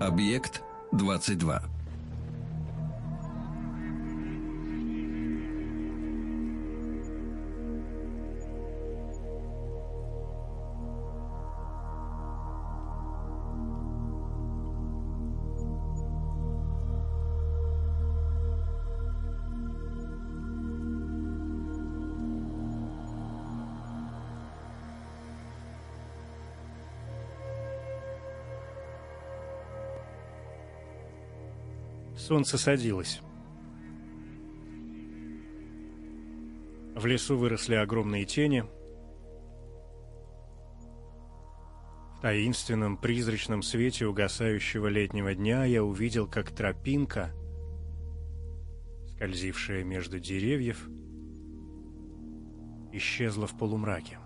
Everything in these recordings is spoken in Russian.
Объект 22. Солнце садилось. В лесу выросли огромные тени. В таинственном призрачном свете угасающего летнего дня я увидел, как тропинка, скользившая между деревьев, исчезла в полумраке.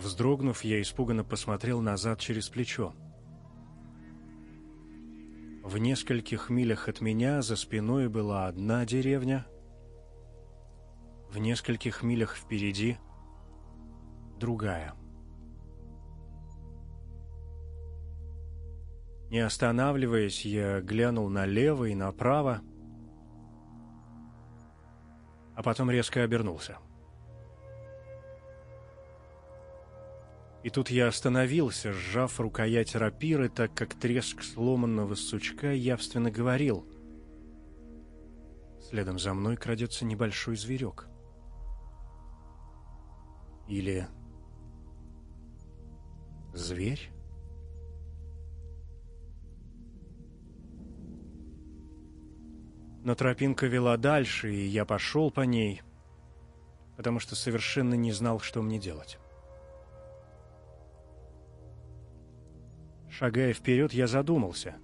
Вздрогнув, я испуганно посмотрел назад через плечо. В нескольких милях от меня за спиной была одна деревня, в нескольких милях впереди другая. Не останавливаясь, я глянул налево и направо, а потом резко обернулся. — И тут я остановился, сжав рукоять рапиры, так как треск сломанного сучка явственно говорил. Следом за мной крадется небольшой зверек. Или зверь? Но тропинка вела дальше, и я пошел по ней, потому что совершенно не знал, что мне делать. Шагая вперед, я задумался.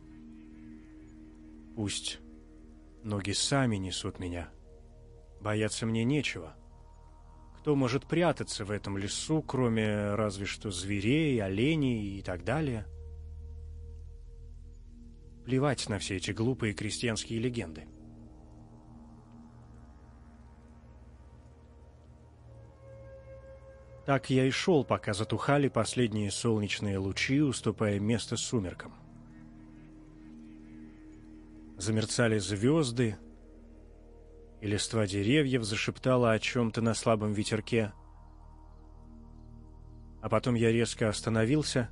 Пусть ноги сами несут меня. Бояться мне нечего. Кто может прятаться в этом лесу, кроме разве что зверей, оленей и так далее? Плевать на все эти глупые крестьянские легенды. — Так я и шел, пока затухали последние солнечные лучи, уступая место сумеркам. Замерцали звезды, и листва деревьев зашептала о чем-то на слабом ветерке. А потом я резко остановился,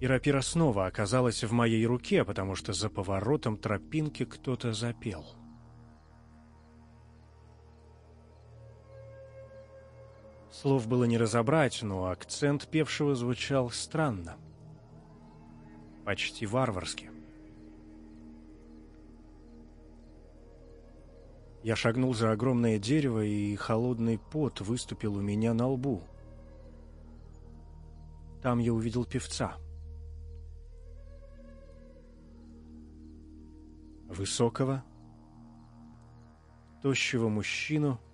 и рапира снова оказалась в моей руке, потому что за поворотом тропинки кто-то запел — Слов было не разобрать, но акцент певшего звучал странно. Почти варварски. Я шагнул за огромное дерево, и холодный пот выступил у меня на лбу. Там я увидел певца. Высокого, тощего мужчину —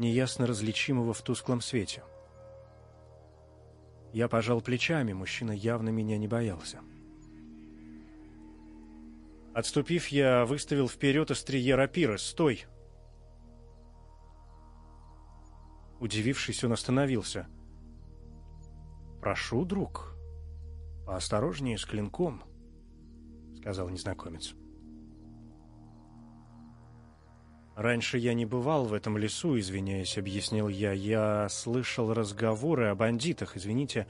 неясно различимого в тусклом свете. Я пожал плечами, мужчина явно меня не боялся. Отступив, я выставил вперед острие рапиры. «Стой!» Удивившись, он остановился. «Прошу, друг, поосторожнее с клинком», — сказал незнакомец. «Раньше я не бывал в этом лесу, извиняюсь», — объяснил я. «Я слышал разговоры о бандитах, извините.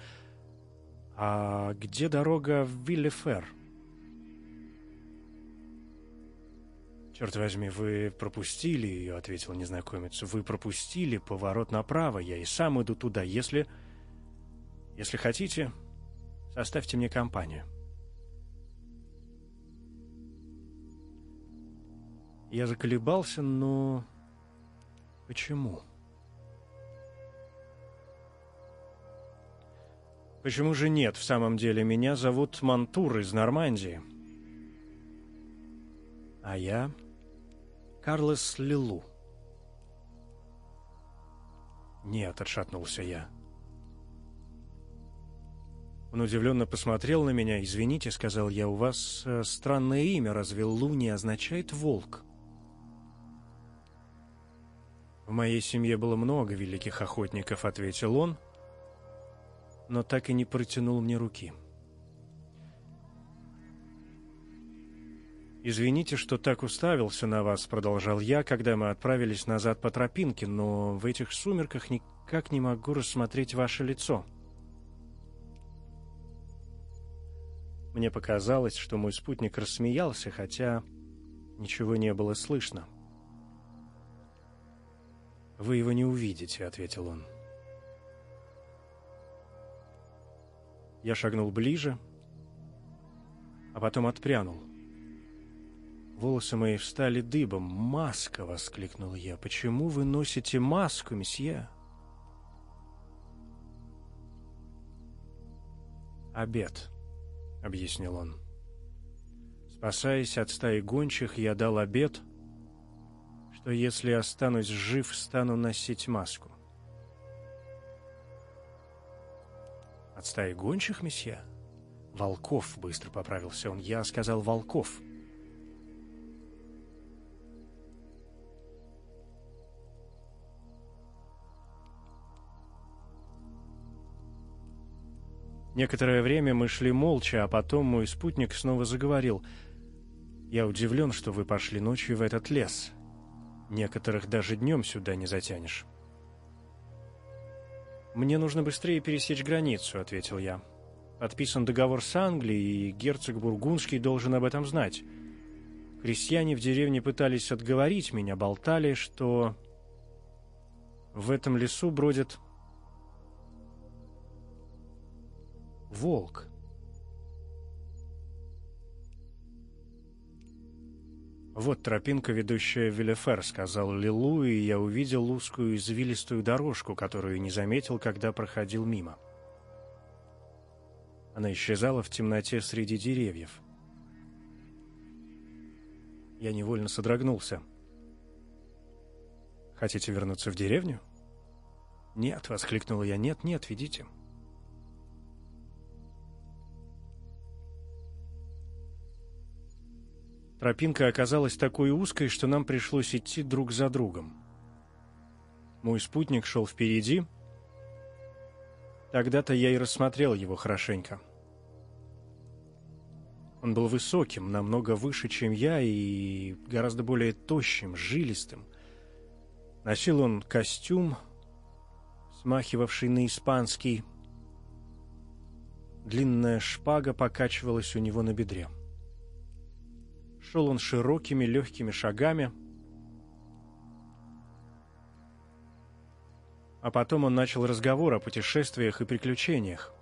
А где дорога в Виллифер?» «Черт возьми, вы пропустили ее», — ответил незнакомец. «Вы пропустили поворот направо. Я и сам иду туда. Если... Если хотите, составьте мне компанию». Я заколебался, но... Почему? Почему же нет, в самом деле? Меня зовут Мантур из Нормандии. А я Карлос Лилу. Нет, отшатнулся я. Он удивленно посмотрел на меня. «Извините», — сказал я, — «у вас э, странное имя. Разве Лу не означает «волк»?» «В моей семье было много великих охотников», — ответил он, но так и не протянул мне руки. «Извините, что так уставился на вас», — продолжал я, когда мы отправились назад по тропинке, «но в этих сумерках никак не могу рассмотреть ваше лицо». Мне показалось, что мой спутник рассмеялся, хотя ничего не было слышно. «Вы его не увидите», — ответил он. Я шагнул ближе, а потом отпрянул. Волосы мои встали дыбом. «Маска!» — воскликнул я. «Почему вы носите маску, месье?» «Обед», — объяснил он. «Спасаясь от стаи гончих, я дал обед, что если останусь жив, стану носить маску». «От стаи гончих, месье?» «Волков», — быстро поправился он. «Я сказал волков». Некоторое время мы шли молча, а потом мой спутник снова заговорил. «Я удивлен, что вы пошли ночью в этот лес. Некоторых даже днем сюда не затянешь». «Мне нужно быстрее пересечь границу», — ответил я. «Подписан договор с Англией, и герцог Бургундский должен об этом знать. Крестьяне в деревне пытались отговорить меня, болтали, что в этом лесу бродят волк. «Вот тропинка, ведущая в Виллефер», — сказал Лилу, и я увидел узкую извилистую дорожку, которую не заметил, когда проходил мимо. Она исчезала в темноте среди деревьев. Я невольно содрогнулся. «Хотите вернуться в деревню?» «Нет», — воскликнула я, — «нет, нет, ведите». Тропинка оказалась такой узкой, что нам пришлось идти друг за другом. Мой спутник шел впереди. Тогда-то я и рассмотрел его хорошенько. Он был высоким, намного выше, чем я, и гораздо более тощим, жилистым. Носил он костюм, смахивавший на испанский. Длинная шпага покачивалась у него на бедре. — Шел он широкими легкими шагами. А потом он начал разговор о путешествиях и приключениях.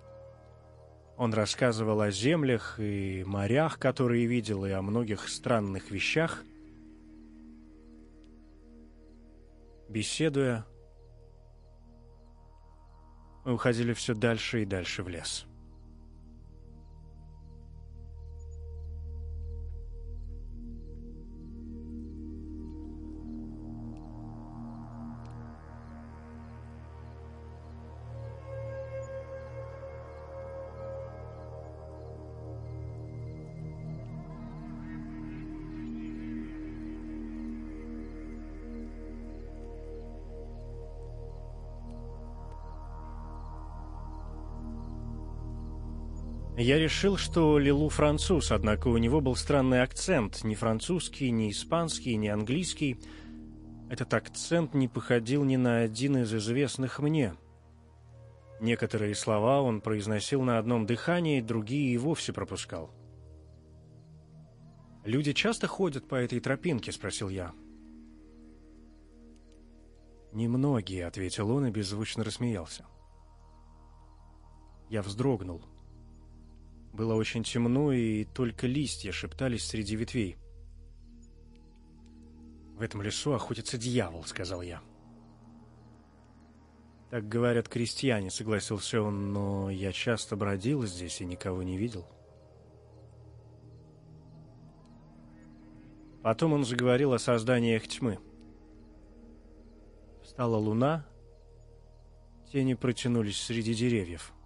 Он рассказывал о землях и морях, которые видел, и о многих странных вещах. Беседуя, мы уходили все дальше и дальше в лес. Я решил, что Лилу француз, однако у него был странный акцент, ни французский, ни испанский, ни английский. Этот акцент не походил ни на один из известных мне. Некоторые слова он произносил на одном дыхании, другие и вовсе пропускал. «Люди часто ходят по этой тропинке?» — спросил я. «Немногие», — ответил он и беззвучно рассмеялся. Я вздрогнул. Было очень темно, и только листья шептались среди ветвей. «В этом лесу охотится дьявол», — сказал я. «Так говорят крестьяне», — согласился он, «но я часто бродил здесь и никого не видел». Потом он заговорил о созданиях тьмы. Встала луна, тени протянулись среди деревьев —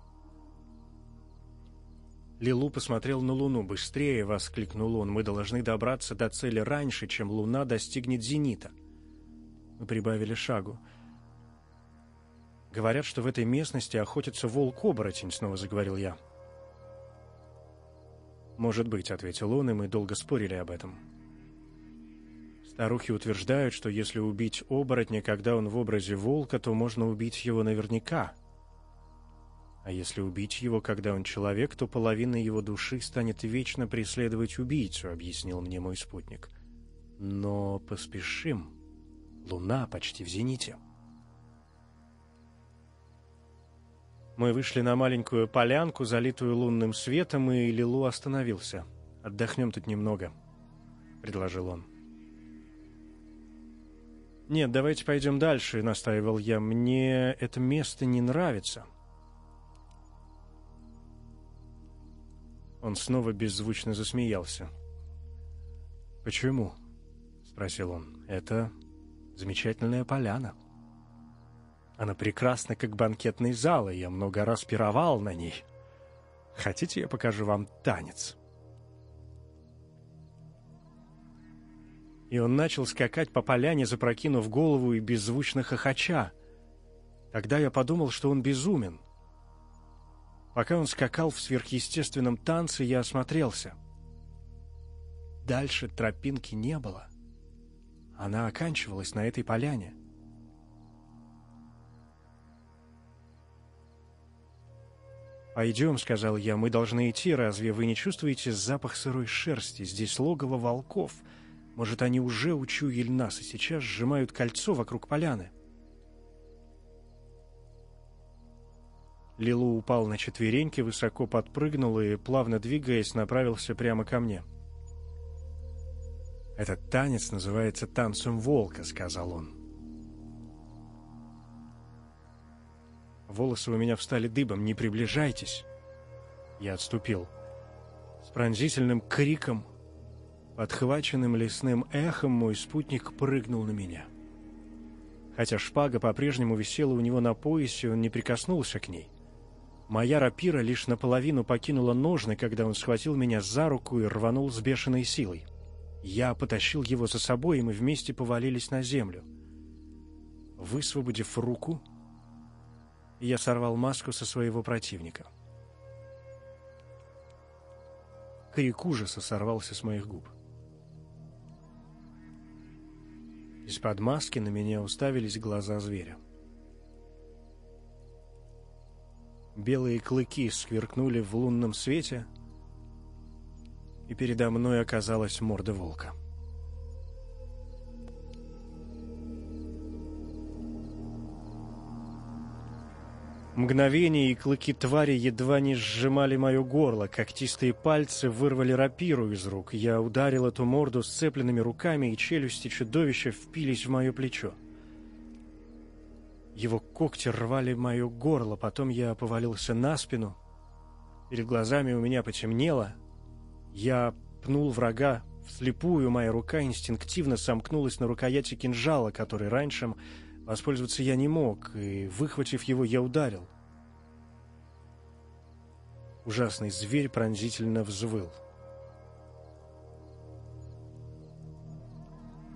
Лилу посмотрел на Луну. «Быстрее!» — воскликнул он. «Мы должны добраться до цели раньше, чем Луна достигнет зенита». Мы прибавили шагу. «Говорят, что в этой местности охотится волк-оборотень», — снова заговорил я. «Может быть», — ответил он, и мы долго спорили об этом. Старухи утверждают, что если убить оборотня, когда он в образе волка, то можно убить его наверняка. А если убить его, когда он человек, то половина его души станет вечно преследовать убийцу, объяснил мне мой спутник. Но поспешим. Луна почти в зените. Мы вышли на маленькую полянку, залитую лунным светом, и Лилу остановился. «Отдохнем тут немного», — предложил он. «Нет, давайте пойдем дальше», — настаивал я. «Мне это место не нравится». Он снова беззвучно засмеялся. «Почему?» — спросил он. «Это замечательная поляна. Она прекрасна, как банкетный зал, и я много раз пировал на ней. Хотите, я покажу вам танец?» И он начал скакать по поляне, запрокинув голову и беззвучно хохоча. Тогда я подумал, что он безумен — Пока он скакал в сверхъестественном танце, я осмотрелся. Дальше тропинки не было. Она оканчивалась на этой поляне. «Пойдем», — сказал я, — «мы должны идти. Разве вы не чувствуете запах сырой шерсти? Здесь логово волков. Может, они уже учуяли нас и сейчас сжимают кольцо вокруг поляны?» Лилу упал на четвереньки, высоко подпрыгнул и, плавно двигаясь, направился прямо ко мне. «Этот танец называется танцем волка», — сказал он. Волосы у меня встали дыбом. «Не приближайтесь!» Я отступил. С пронзительным криком, подхваченным лесным эхом, мой спутник прыгнул на меня. Хотя шпага по-прежнему висела у него на поясе, он не прикоснулся к ней. Моя рапира лишь наполовину покинула ножны, когда он схватил меня за руку и рванул с бешеной силой. Я потащил его за собой, и мы вместе повалились на землю. Высвободив руку, я сорвал маску со своего противника. Крик ужаса сорвался с моих губ. Из-под маски на меня уставились глаза зверя. Белые клыки сверкнули в лунном свете, и передо мной оказалась морда волка. Мгновение и клыки твари едва не сжимали мое горло, когтистые пальцы вырвали рапиру из рук. Я ударил эту морду сцепленными руками, и челюсти чудовища впились в мое плечо. Его когти рвали мое горло, потом я повалился на спину. Перед глазами у меня потемнело. Я пнул врага вслепую, моя рука инстинктивно сомкнулась на рукояти кинжала, который раньше воспользоваться я не мог, и, выхватив его, я ударил. Ужасный зверь пронзительно взвыл.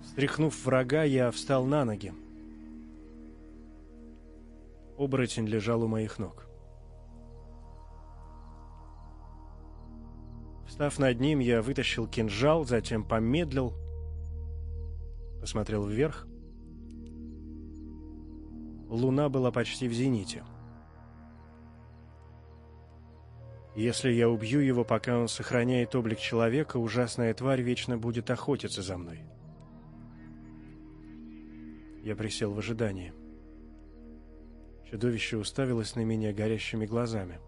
Стряхнув врага, я встал на ноги. Оборотень лежал у моих ног. Встав над ним, я вытащил кинжал, затем помедлил, посмотрел вверх. Луна была почти в зените. Если я убью его, пока он сохраняет облик человека, ужасная тварь вечно будет охотиться за мной. Я присел в ожидании. Чудовище уставилось на меня горящими глазами.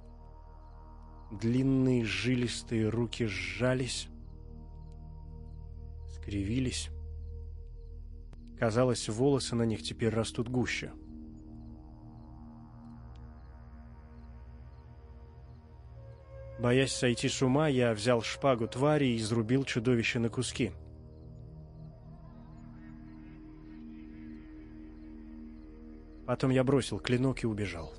Длинные жилистые руки сжались, скривились. Казалось, волосы на них теперь растут гуще. Боясь сойти с ума, я взял шпагу твари и изрубил чудовище на куски — Потом я бросил клинок и убежал.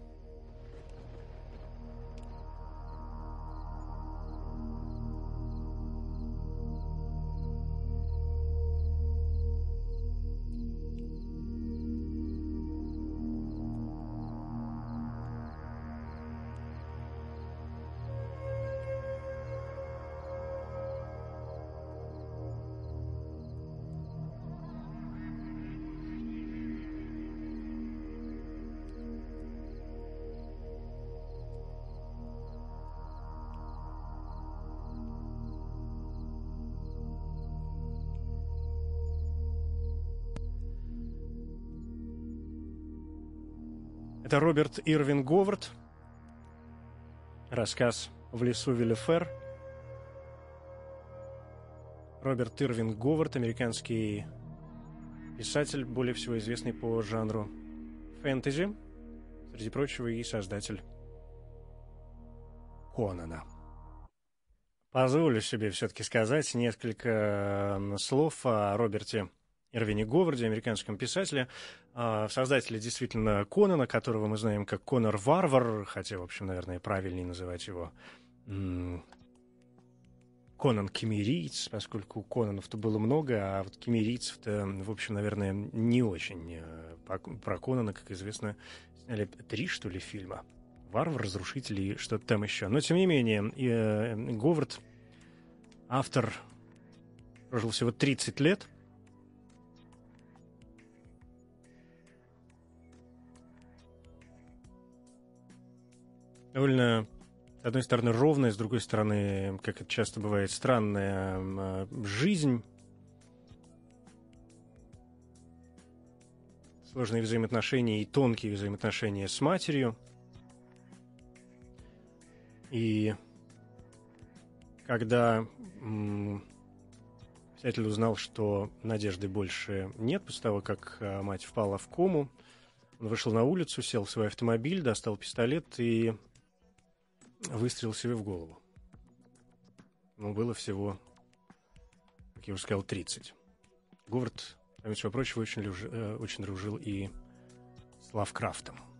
Это Роберт Ирвин Говард. Рассказ «В лесу Виллефер». Роберт Ирвин Говард, американский писатель, более всего известный по жанру фэнтези, среди прочего и создатель Конана. Позволю себе все-таки сказать несколько слов о Роберте Ирвине Говарде, американском писателе, а, создателе действительно Конана, которого мы знаем как Конор Варвар, хотя, в общем, наверное, правильнее называть его Конан Кемериец, поскольку Конанов-то было много, а вот кемерийцев-то, в общем, наверное, не очень. Э, про Конана, как известно, сняли три, что ли, фильма. Варвар, Разрушитель и что-то там еще. Но, тем не менее, э, Говард, автор, прожил всего 30 лет – довольно, с одной стороны, ровная, с другой стороны, как это часто бывает, странная э, жизнь. Сложные взаимоотношения и тонкие взаимоотношения с матерью. И когда писатель узнал, что надежды больше нет, после того, как э, мать впала в кому, он вышел на улицу, сел в свой автомобиль, достал пистолет и выстрелил себе в голову. Ему было всего, как я уже сказал, 30. Говард, помимо всего прочего, очень, люж, э, очень дружил и с Лавкрафтом.